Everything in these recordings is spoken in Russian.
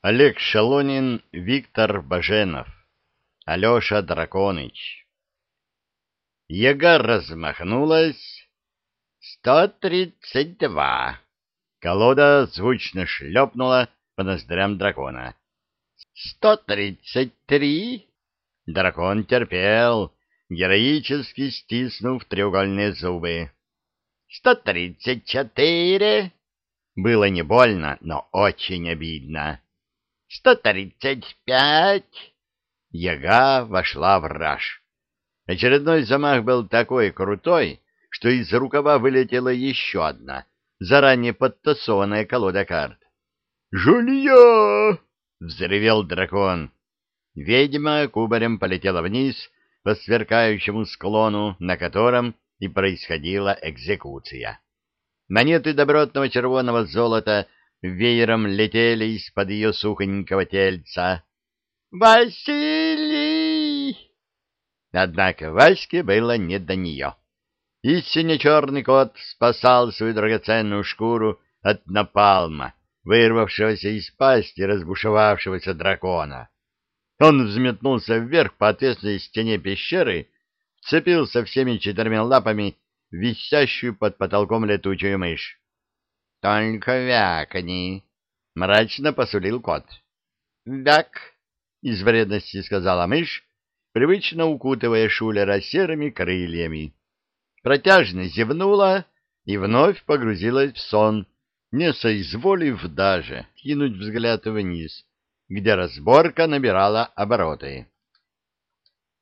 Олег Шалонин, Виктор Баженов, Алеша Драконыч. Яга размахнулась. «Сто тридцать два!» Колода звучно шлепнула по ноздрям дракона. «Сто тридцать три!» Дракон терпел, героически стиснув треугольные зубы. «Сто тридцать четыре!» Было не больно, но очень обидно. «Сто тридцать пять!» Яга вошла в раж. Очередной замах был такой крутой, что из рукава вылетела еще одна, заранее подтасованная колода карт. «Жулья!» — взревел дракон. Ведьма кубарем полетела вниз по сверкающему склону, на котором и происходила экзекуция. Монеты добротного червоного золота веером летели из-под ее сухонького тельца. «Василий!» Однако Ваське было не до нее. Истинно черный кот спасал свою драгоценную шкуру от напалма, вырвавшегося из пасти разбушевавшегося дракона. Он взметнулся вверх по отвесной стене пещеры, вцепился всеми четырьмя лапами висящую под потолком летучую мышь. — Только вякни! — мрачно посулил кот. — Вяк! — из вредности сказала мышь, привычно укутывая Шулера серыми крыльями. Протяжно зевнула и вновь погрузилась в сон, не соизволив даже кинуть взгляд вниз, где разборка набирала обороты.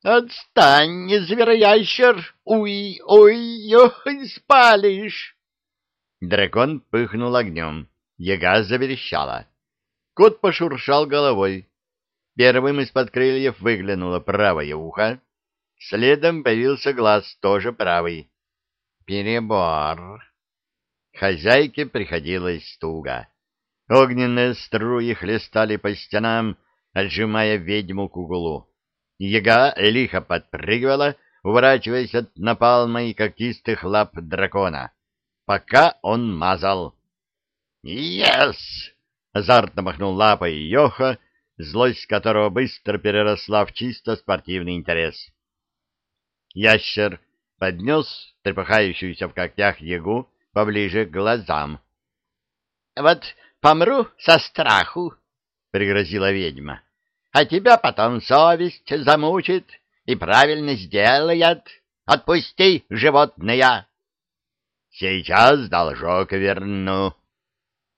«Отстань, звероящер! Уй, ой, ой, спалишь!» Дракон пыхнул огнем, яга заверещала. Кот пошуршал головой, Первым из-под крыльев выглянуло правое ухо, следом появился глаз, тоже правый. Перебор. Хозяйке приходилось туго. Огненные струи хлестали по стенам, отжимая ведьму к углу. Яга лихо подпрыгивала, уворачиваясь от напалма и когтистых лап дракона, пока он мазал. «Ес!» — азартно махнул лапой Йоха, злость которого быстро переросла в чисто спортивный интерес. Ящер поднес трепыхающуюся в когтях ягу поближе к глазам. — Вот помру со страху, — пригрозила ведьма, — а тебя потом совесть замучит и правильно сделает. Отпусти, животное! — Сейчас должок верну.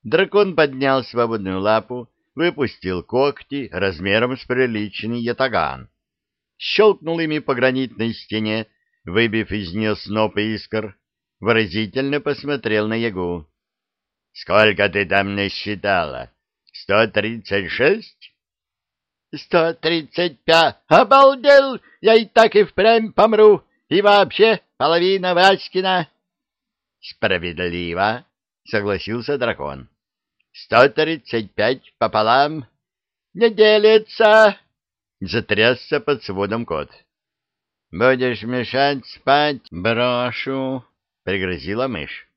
Дракон поднял свободную лапу, выпустил когти размером с приличный ятаган, щелкнул ими по гранитной стене, выбив из нее сноп искр, выразительно посмотрел на ягу. — Сколько ты там насчитала? Сто тридцать шесть? — Сто тридцать пять. Обалдел! Я и так и впрямь помру. И вообще половина Васькина. — Справедливо, — согласился дракон. Сто тридцать пять пополам. Не делится. Затрясся под сводом кот. Будешь мешать спать, брошу, пригрозила мышь.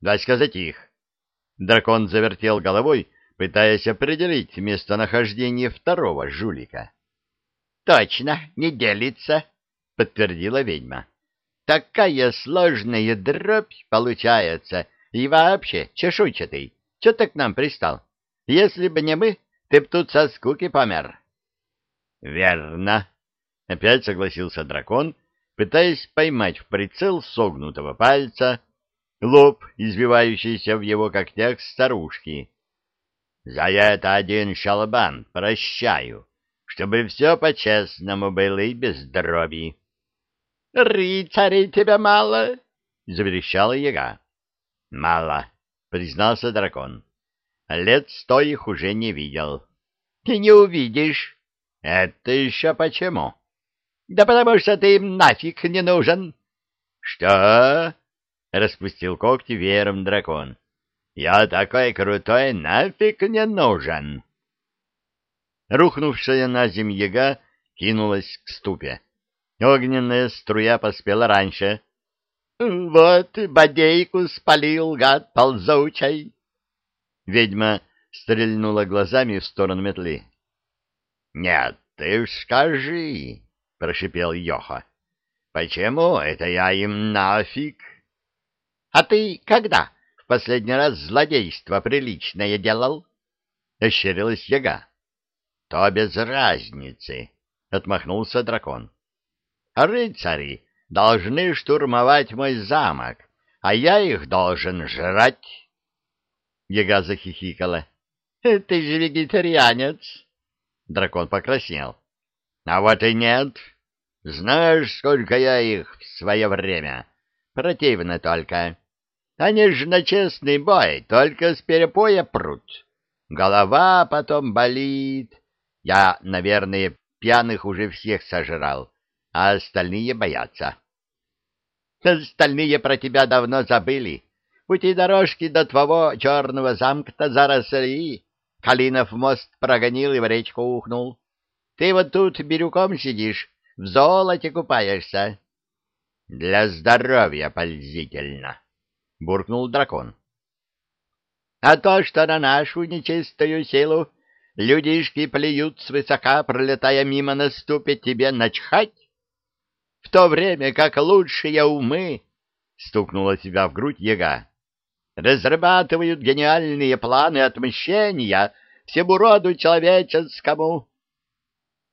Дай-ка затих. Дракон завертел головой, пытаясь определить местонахождение второго жулика. Точно, не делится, подтвердила ведьма. Такая сложная дробь получается, и вообще чешуйчатый. Че ты к нам пристал? Если бы не мы, ты б тут со скуки помер. — Верно, — опять согласился дракон, пытаясь поймать в прицел согнутого пальца лоб, избивающийся в его когтях старушки. — За это один шалбан прощаю, чтобы все по-честному было и без дроби. — Рыцарей тебя мало? — заверещала яга. — Мало, — признался дракон. — Лет сто их уже не видел. — Ты не увидишь. — Это еще почему? — Да потому что ты им нафиг не нужен. — Что? — распустил когти веером дракон. — Я такой крутой нафиг не нужен. Рухнувшая на земь яга кинулась к ступе. Огненная струя поспела раньше — вот бодейку спалил гад ползучий. Ведьма стрельнула глазами в сторону метлы. — Нет, ты ж скажи, — прошипел Йоха. — Почему это я им нафиг? — А ты когда в последний раз злодейство приличное делал? — ощерилась яга. — То без разницы, — отмахнулся дракон. — Рыцари должны штурмовать мой замок, а я их должен жрать. Яга захихикала. — Ты же вегетарианец. Дракон покраснел. — А вот и нет. Знаешь, сколько я их в свое время. Противно только. Они же на честный бой только с перепоя прут. Голова потом болит. Я, наверное, пьяных уже всех сожрал, а остальные боятся. Остальные про тебя давно забыли. Пути дорожки до твоего черного замка-то заросли. Калинов мост прогонил и в речку ухнул. Ты вот тут бирюком сидишь, в золоте купаешься. — Для здоровья пользительно, — буркнул дракон. — А то, что на нашу нечистую силу людишки плюют свысока, пролетая мимо, наступит тебе начхать? В то время как лучшие умы, — стукнула себя в грудь яга, — разрабатывают гениальные планы отмщения всему роду человеческому.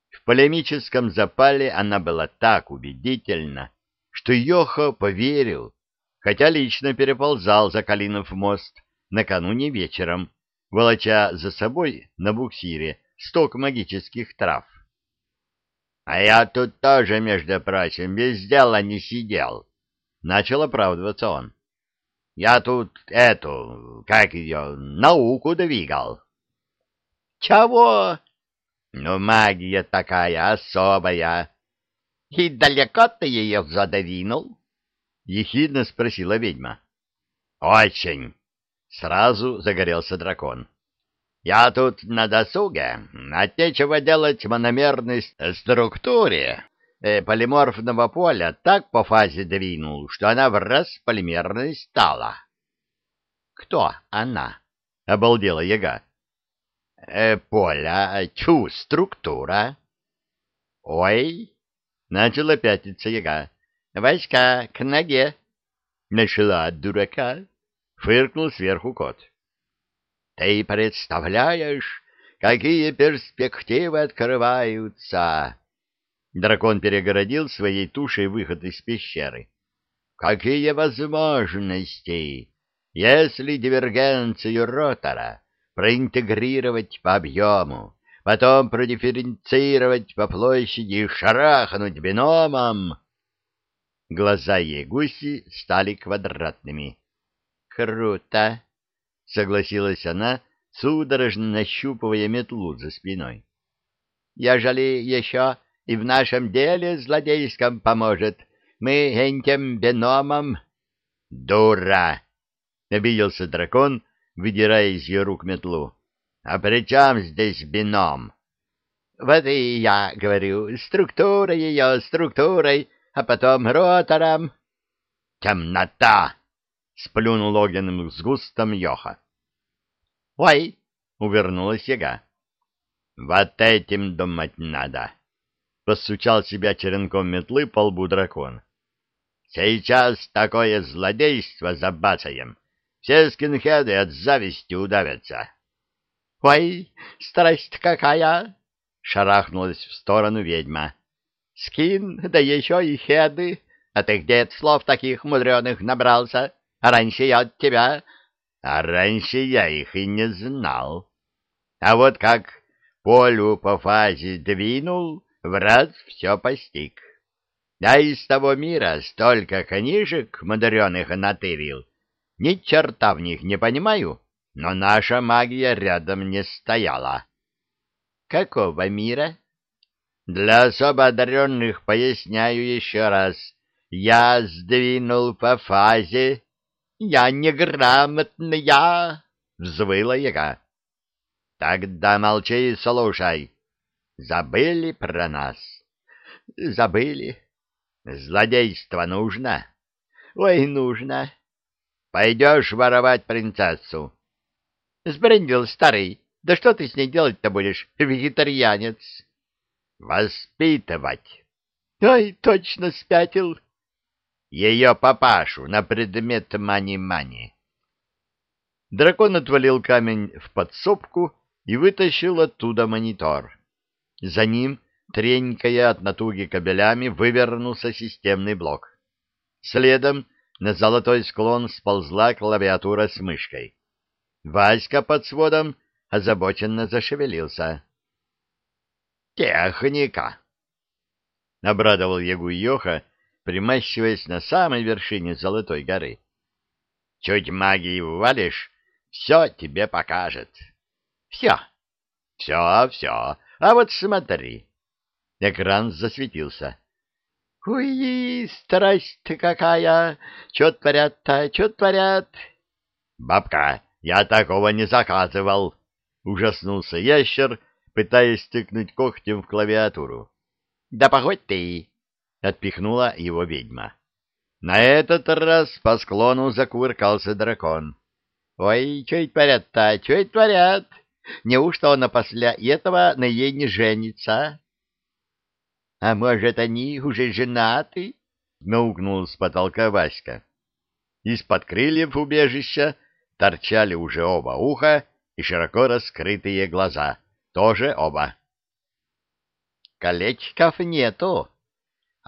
В полемическом запале она была так убедительна, что Йохо поверил, хотя лично переползал за Калинов мост накануне вечером, волоча за собой на буксире сток магических трав. А я тут тоже, между прочим, без дела не сидел. Начал оправдываться он. Я тут эту, как ее, науку двигал. Чего? Ну, магия такая особая. И далеко ты ее задвинул? Ехидно спросила ведьма. Очень. Сразу загорелся дракон. Я тут на досуге, от нечего делать мономерной структуре э, полиморфного поля так по фазе двинул, что она в раз полимерной стала. — Кто она? — обалдела яга. Э, — Поля, чу, структура. — Ой! — начала пятиться яга. — Васька, к ноге! — начала от дурака. — фыркнул сверху кот. — ты представляешь, какие перспективы открываются? Дракон перегородил своей тушей выход из пещеры. Какие возможности, если дивергенцию ротора проинтегрировать по объему, потом продифференцировать по площади и шарахнуть биномом? Глаза Егуси стали квадратными. Круто! — согласилась она, судорожно нащупывая метлу за спиной. — Ежели еще и в нашем деле злодейском поможет, мы этим биномом... — Дура! — обиделся дракон, выдирая из ее рук метлу. — А при чем здесь бином? — Вот и я говорю, структурой ее, структурой, а потом ротором. — Темнота! — сплюнул огненным сгустом Йоха. — Ой! — увернулась яга. — Вот этим думать надо! — постучал себя черенком метлы по лбу дракон. — Сейчас такое злодейство забацаем. Все скинхеды от зависти удавятся. — Ой, страсть какая! — шарахнулась в сторону ведьма. — Скин, да еще и хеды! А ты где слов таких мудреных набрался? — а раньше я от тебя... А раньше я их и не знал. А вот как полю по фазе двинул, в раз все постиг. Я из того мира столько книжек мудреных натырил. Ни черта в них не понимаю, но наша магия рядом не стояла. Какого мира? Для особо одаренных поясняю еще раз. Я сдвинул по фазе я неграмотная, — взвыла яга. — Тогда молчи и слушай. Забыли про нас? — Забыли. — Злодейство нужно? — Ой, нужно. — Пойдешь воровать принцессу? — Сбрендил старый. Да что ты с ней делать-то будешь, вегетарианец? Воспитывать. Ай, точно спятил. Ее папашу на предмет мани-мани. Дракон отвалил камень в подсобку и вытащил оттуда монитор. За ним, тренькая от натуги кабелями, вывернулся системный блок. Следом на золотой склон сползла клавиатура с мышкой. Васька под сводом озабоченно зашевелился. «Техника!» — обрадовал Ягу Йоха, примащиваясь на самой вершине Золотой горы. «Чуть магии ввалишь, все тебе покажет. Все, все, все. А вот смотри». Экран засветился. «Уи, страсть-то какая! Че творят-то, че творят?» «Бабка, я такого не заказывал!» — ужаснулся ящер, пытаясь тыкнуть когтем в клавиатуру. «Да погодь ты!» — отпихнула его ведьма. На этот раз по склону закувыркался дракон. «Ой, что это творят-то, что это творят? Неужто он после этого на ей не женится?» А может, они уже женаты? — мяукнул с потолка Васька. Из-под крыльев убежища торчали уже оба уха и широко раскрытые глаза. Тоже оба. — Колечков нету. —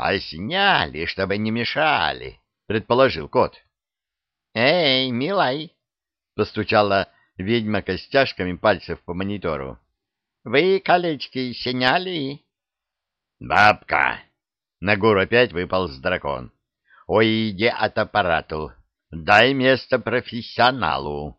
А сняли, чтобы не мешали, — предположил кот. — Эй, милай! — постучала ведьма костяшками пальцев по монитору. — Вы колечки сняли? «Бабка!» На гору опять выполз дракон. «Ой, иди от аппарату. Дай место профессионалу».